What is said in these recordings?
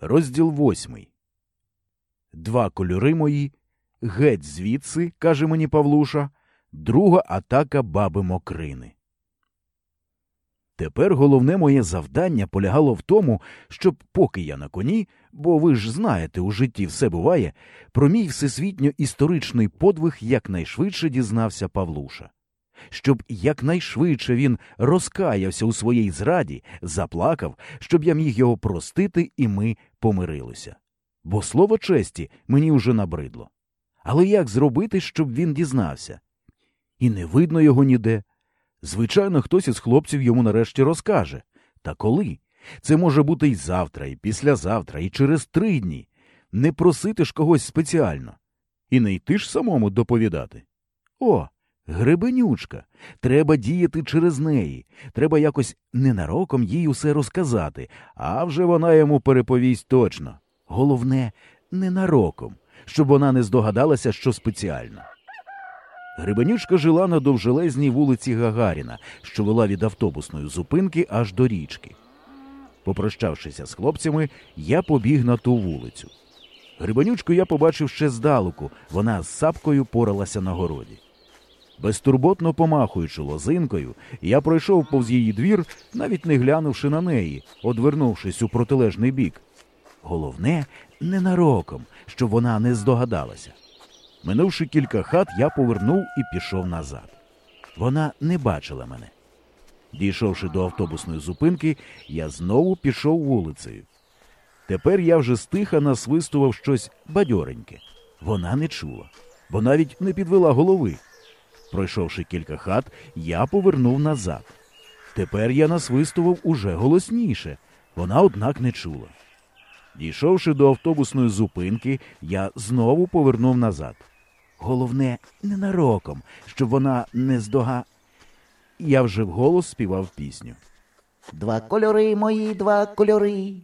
Розділ восьмий. Два кольори мої. Геть звідси, каже мені Павлуша, друга атака баби Мокрини. Тепер головне моє завдання полягало в тому, щоб, поки я на коні, бо ви ж знаєте, у житті все буває, про мій всесвітньо історичний подвиг якнайшвидше дізнався Павлуша. Щоб якнайшвидше він розкаявся у своїй зраді, заплакав, щоб я міг його простити, і ми помирилися. Бо слово честі мені вже набридло. Але як зробити, щоб він дізнався? І не видно його ніде. Звичайно, хтось із хлопців йому нарешті розкаже. Та коли? Це може бути і завтра, і післязавтра, і через три дні. Не просити ж когось спеціально. І не йти ж самому доповідати. О, гребенючка. Треба діяти через неї. Треба якось ненароком їй усе розказати, а вже вона йому переповість точно. Головне, ненароком, щоб вона не здогадалася, що спеціально. Грибенючка жила на довжелезній вулиці Гагаріна, що вела від автобусної зупинки аж до річки. Попрощавшися з хлопцями, я побіг на ту вулицю. Грибанючку я побачив ще здалеку, вона з сапкою поралася на городі. Безтурботно помахуючи лозинкою, я пройшов повз її двір, навіть не глянувши на неї, одвернувшись у протилежний бік. Головне, ненароком, щоб вона не здогадалася. Минувши кілька хат, я повернув і пішов назад. Вона не бачила мене. Дійшовши до автобусної зупинки, я знову пішов вулицею. Тепер я вже стиха насвистував щось бадьореньке. Вона не чула, бо навіть не підвела голови. Пройшовши кілька хат, я повернув назад. Тепер я насвистував уже голосніше. Вона, однак, не чула. Дійшовши до автобусної зупинки, я знову повернув назад. Головне, ненароком, щоб вона не здога. Я вже вголос співав пісню. Два кольори мої, два кольори,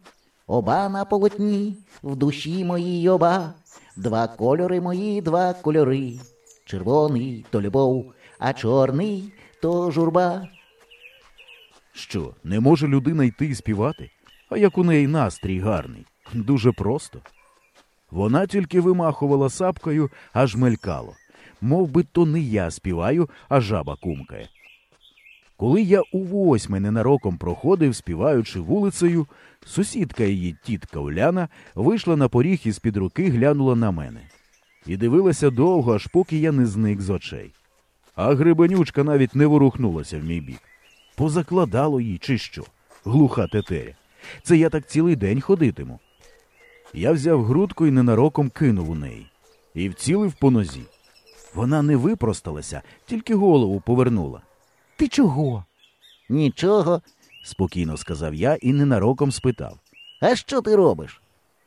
оба на полотні, в душі моїй оба. Два кольори мої, два кольори. Червоний то любов, а чорний то журба. Що, не може людина йти і співати? А як у неї настрій гарний? Дуже просто. Вона тільки вимахувала сапкою, аж мелькало. Мов би то не я співаю, а жаба кумкає. Коли я у восьми ненароком проходив, співаючи вулицею, сусідка її тітка Уляна вийшла на поріг і з-під руки глянула на мене. І дивилася довго, аж поки я не зник з очей. А грибенючка навіть не ворухнулася в мій бік. Позакладало їй, чи що, глуха тетеря. Це я так цілий день ходитиму. Я взяв грудку і ненароком кинув у неї і вцілив по нозі. Вона не випросталася, тільки голову повернула. Ти чого? Нічого. спокійно сказав я і ненароком спитав. А що ти робиш?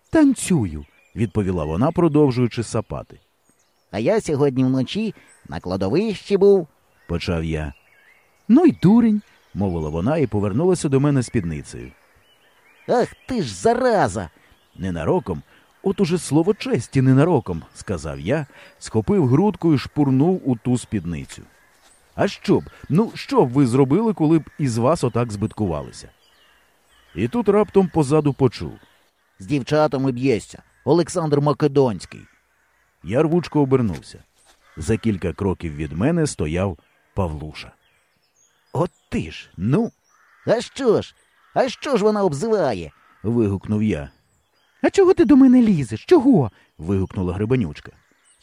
Танцюю, відповіла вона, продовжуючи сапати. А я сьогодні вночі на кладовищі був. Почав я. Ну й дурень, мовила вона і повернулася до мене спідницею. Ах ти ж зараза. Ненароком, от уже слово честі ненароком, сказав я, схопив грудку і шпурнув у ту спідницю. А що б? Ну, що б ви зробили, коли б із вас отак збиткувалися? І тут раптом позаду почув. З дівчатами б'єшся. Олександр Македонський. Я рвучко обернувся. За кілька кроків від мене стояв Павлуша. От ти ж, ну. А що ж? А що ж вона обзиває? вигукнув я. А чого ти до мене лізеш? Чого? вигукнула грибанючка.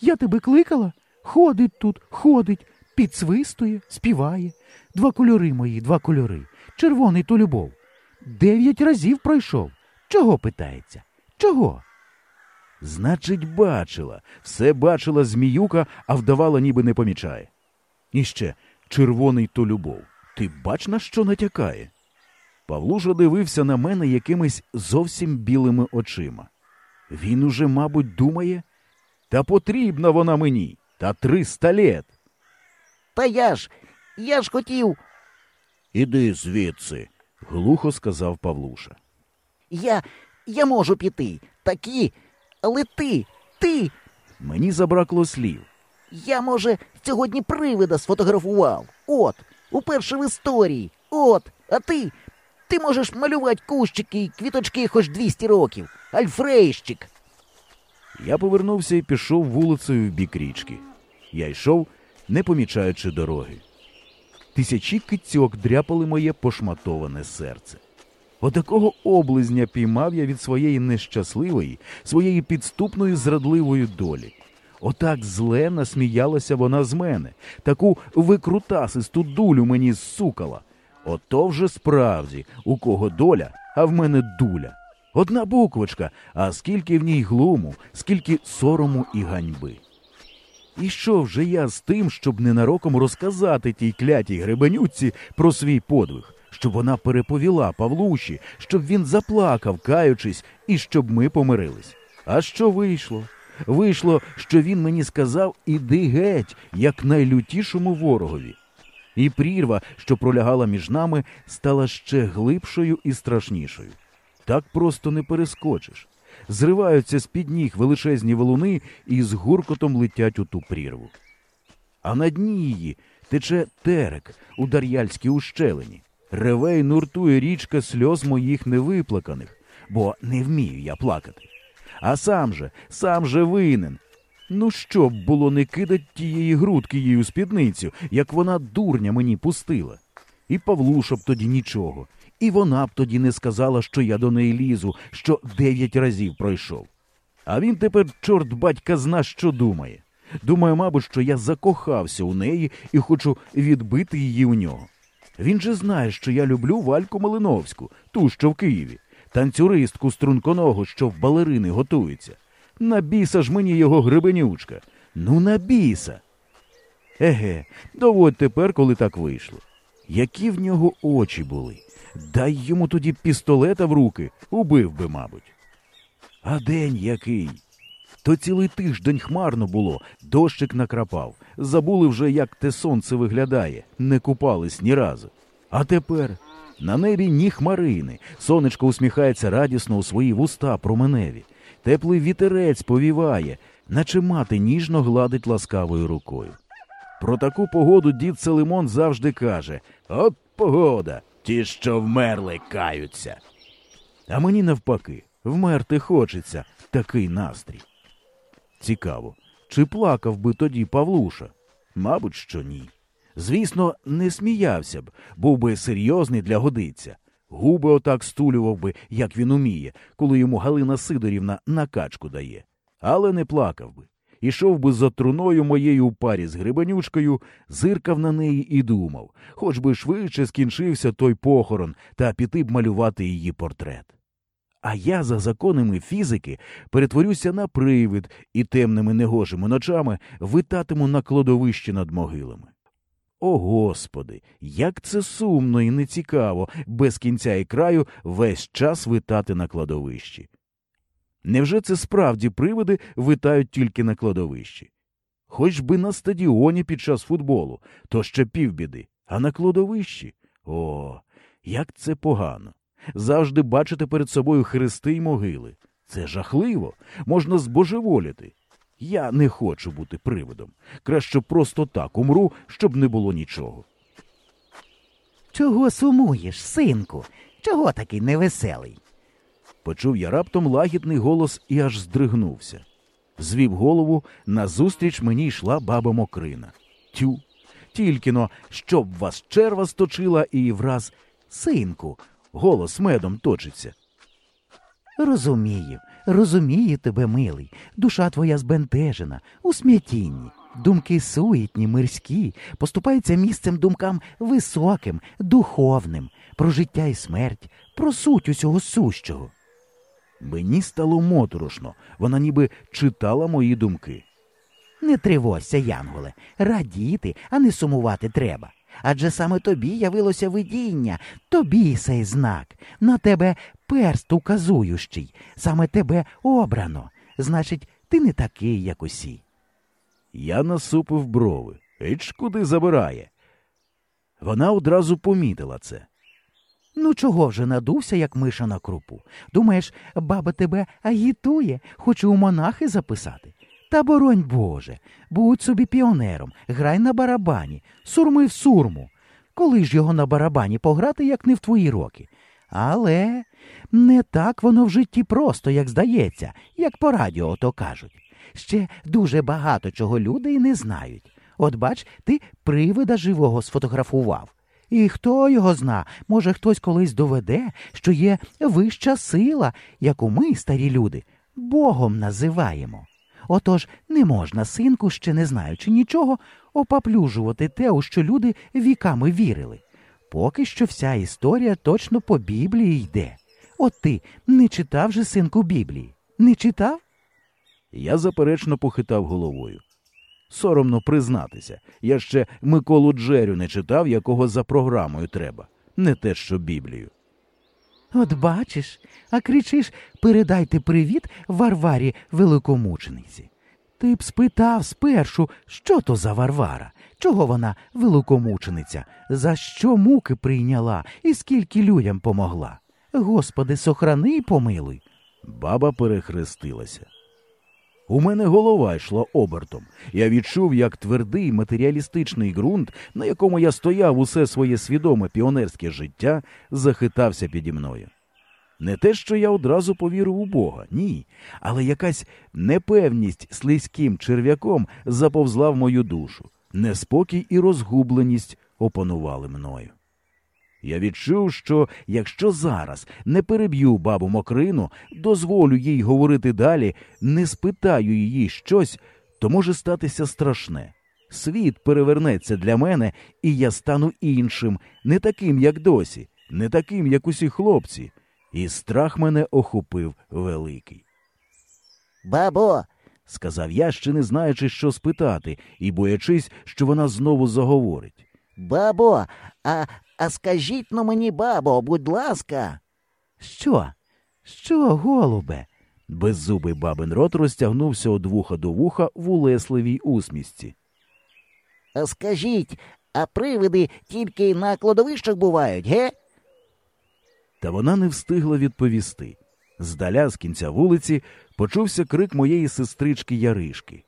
Я тебе кликала? Ходить тут, ходить, підсвистує, співає. Два кольори мої, два кольори. Червоний то любов. Дев'ять разів пройшов. Чого питається? Чого? Значить, бачила, все бачила зміюка, а вдавала, ніби не помічає. І ще червоний то любов. Ти бач, на що натякає? Павлуша дивився на мене якимись зовсім білими очима. Він уже, мабуть, думає, та потрібна вона мені, та триста літ. Та я ж, я ж хотів. Іди звідси, глухо сказав Павлуша. Я. я можу піти. Такі. Але ти, ти. Мені забракло слів. Я, може, сьогодні привида сфотографував. От, уперше в історії. От, а ти. Ти можеш малювати кущики і квіточки хоч 200 років. Альфрейщик. Я повернувся і пішов вулицею в бік річки. Я йшов, не помічаючи дороги. Тисячі кицьок дряпали моє пошматоване серце. Отакого облизня піймав я від своєї нещасливої, своєї підступної зрадливої долі. Отак зле насміялася вона з мене, таку викрутасисту дулю мені зсукала. Ото вже справді, у кого доля, а в мене дуля. Одна буквочка, а скільки в ній глуму, скільки сорому і ганьби. І що вже я з тим, щоб ненароком розказати тій клятій гребенюці про свій подвиг, щоб вона переповіла Павлуші, щоб він заплакав, каючись, і щоб ми помирились. А що вийшло? Вийшло, що він мені сказав іди геть, як найлютішому ворогові. І прірва, що пролягала між нами, стала ще глибшою і страшнішою. Так просто не перескочиш. Зриваються з під ніг величезні валуни і з гуркотом летять у ту прірву. А на дні її тече терек у Дар'яльській ущелині. Реве й нуртує річка сльоз моїх невиплаканих, бо не вмію я плакати. А сам же, сам же винен. Ну що б було не кидать тієї грудки їй у спідницю, як вона дурня мені пустила. І Павлуша б тоді нічого, і вона б тоді не сказала, що я до неї лізу, що дев'ять разів пройшов. А він тепер, чорт батька, зна, що думає. Думає, мабуть, що я закохався у неї і хочу відбити її у нього. Він же знає, що я люблю Вальку Малиновську, ту, що в Києві, танцюристку струнконогу, що в балерини готується. На біса ж мені його гребенючка. Ну, на біса. Еге, доводь тепер, коли так вийшло. Які в нього очі були. Дай йому тоді пістолета в руки, убив би, мабуть. А день який? То цілий тиждень хмарно було, дощик накрапав. Забули вже, як те сонце виглядає, не купались ні разу. А тепер на небі ні хмарини, сонечко усміхається радісно у свої вуста променеві. Теплий вітерець повіває, наче мати ніжно гладить ласкавою рукою. Про таку погоду дід Целимон завжди каже От погода, ті, що вмерли, каються. А мені навпаки, вмерти хочеться такий настрій. Цікаво, чи плакав би тоді Павлуша? Мабуть, що ні. Звісно, не сміявся б, був би серйозний для годиця. Губи отак стулював би, як він уміє, коли йому Галина Сидорівна накачку дає. Але не плакав би. Ішов би за труною моєю у парі з грибанючкою, зиркав на неї і думав, хоч би швидше скінчився той похорон та піти б малювати її портрет. А я за законами фізики перетворюся на привид і темними негожими ночами витатиму на кладовищі над могилами. О Господи, як це сумно і нецікаво без кінця і краю весь час витати на кладовищі. Невже це справді привиди витають тільки на кладовищі? Хоч би на стадіоні під час футболу, то ще півбіди, а на кладовищі? О, як це погано. Завжди бачити перед собою хрести й могили. Це жахливо, можна збожеволіти. Я не хочу бути привидом. Краще просто так умру, щоб не було нічого. Чого сумуєш, синку? Чого такий невеселий? Почув я раптом лагідний голос і аж здригнувся. Звів голову, назустріч мені йшла баба Мокрина. Тю, тільки-но, щоб вас черва сточила і враз синку, голос медом точиться. Розумію, розумію тебе, милий. Душа твоя збентежена, у смятінні. Думки суетні, мирські, поступаються місцем думкам високим, духовним, про життя і смерть, про суть усього сущого. Мені стало моторошно, вона ніби читала мої думки. Не тривожся, Янголе, радіти, а не сумувати треба. Адже саме тобі явилося видіння, тобі сей знак, на тебе перст указуючий, саме тебе обрано. Значить, ти не такий, як усі. Я насупив брови. Еч куди забирає. Вона одразу помітила це. Ну, чого вже надувся, як миша на крупу? Думаєш, баба тебе агітує, хоче у монахи записати? Та боронь Боже, будь собі піонером, грай на барабані, сурми в сурму. Коли ж його на барабані пограти, як не в твої роки? Але не так воно в житті просто, як здається, як по радіо то кажуть. Ще дуже багато чого люди і не знають. От бач, ти привида живого сфотографував. І хто його зна, може хтось колись доведе, що є вища сила, яку ми, старі люди, Богом називаємо. Отож не можна, синку, ще не знаючи нічого, опаплюжувати те, у що люди віками вірили. Поки що вся історія точно по Біблії йде. От ти не читав же, синку, Біблії? Не читав? Я заперечно похитав головою. Соромно признатися, я ще Миколу Джерю не читав, якого за програмою треба, не те, що Біблію. От бачиш, а кричиш передайте привіт Варварі великомучениці. Ти б спитав спершу, що то за Варвара, чого вона великомучениця, за що муки прийняла і скільки людям помогла. Господи, сохрани й помилуй. Баба перехрестилася. У мене голова йшла обертом. Я відчув, як твердий матеріалістичний ґрунт, на якому я стояв усе своє свідоме піонерське життя, захитався піді мною. Не те, що я одразу повірив у Бога, ні, але якась непевність слизьким черв'яком заповзла в мою душу, неспокій і розгубленість опанували мною. Я відчув, що якщо зараз не переб'ю бабу Мокрину, дозволю їй говорити далі, не спитаю її щось, то може статися страшне. Світ перевернеться для мене, і я стану іншим, не таким, як досі, не таким, як усі хлопці, і страх мене охопив великий. Бабо, Сказав я, ще не знаючи, що спитати, і боячись, що вона знову заговорить. бабо, а, а скажіть ну мені, бабо, будь ласка. Що? Що, голубе? Беззубий бабин рот розтягнувся од вуха до вуха в улесливій усмішці. А скажіть, а привиди тільки на кладовищах бувають, ге? Та вона не встигла відповісти. Здаля з кінця вулиці почувся крик моєї сестрички Яришки.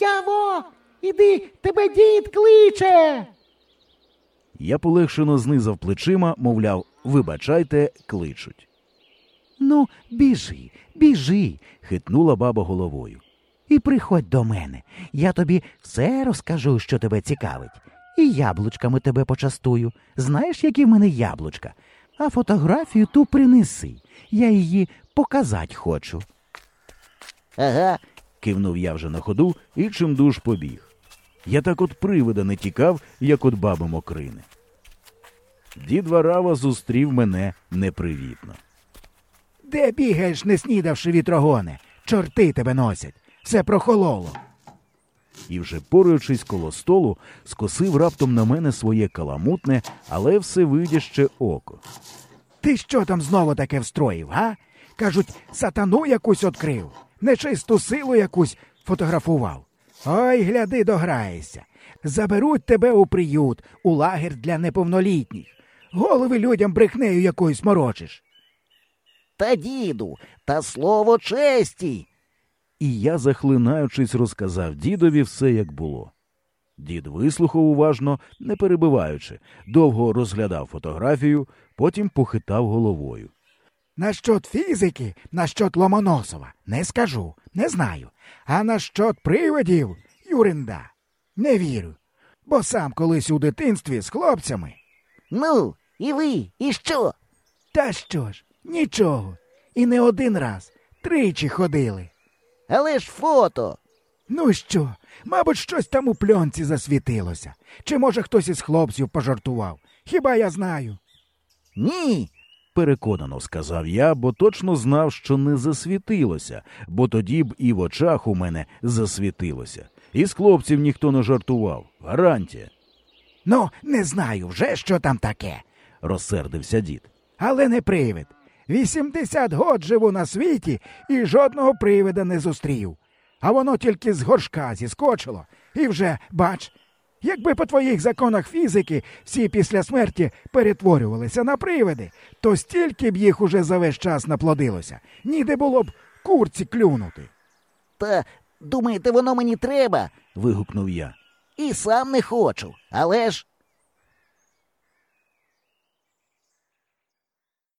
Яво, іди, тебе дід кличе. Я полегшено знизав плечима, мовляв, вибачайте, кличуть. Ну, біжи, біжи, Хитнула баба головою. і приходь до мене. Я тобі все розкажу, що тебе цікавить. І яблучками тебе почастую. Знаєш, які в мене яблучка? А фотографію ту принеси. Я її показать хочу. Ага, Кивнув я вже на ходу і чимдуж побіг. Я так от привида не тікав, як от баби Мокрини. Дід Варава зустрів мене непривітно. Де бігаєш, не снідавши вітрогоне? Чорти тебе носять. Все прохололо. і вже поруючись коло столу, скосив раптом на мене своє каламутне, але всевидяще око. Ти що там знову таке встроїв, га? Кажуть, сатану якусь відкрив, нечисту силу якусь фотографував. Ой, гляди, дограєшся. Заберуть тебе у приют, у лагер для неповнолітніх. Голови людям брехнею якоюсь морочиш. та діду, та слово честі. І я, захлинаючись, розказав дідові все, як було. Дід вислухав уважно, не перебиваючи, довго розглядав фотографію, потім похитав головою. Насчет фізики, насчет Ломоносова не скажу, не знаю. А насчет привидів, Юринда, не вірю. Бо сам колись у дитинстві з хлопцями. Ну, і ви, і що? Та що ж, нічого. І не один раз, тричі ходили. Але ж фото. Ну що, мабуть, щось там у пленці засвітилося. Чи може хтось із хлопців пожартував? Хіба я знаю? Ні. Переконано сказав я, бо точно знав, що не засвітилося, бо тоді б і в очах у мене засвітилося. І з хлопців ніхто не жартував. Гарантія, Ну, не знаю вже, що там таке. розсердився дід. Але не привид. Вісімдесят год живу на світі і жодного привида не зустрів. А воно тільки з горшка зіскочило. І вже, бач, якби по твоїх законах фізики всі після смерті перетворювалися на привиди, то стільки б їх уже за весь час наплодилося. Ніде було б курці клюнути. Та думаєте, воно мені треба? вигукнув я. І сам не хочу. Але ж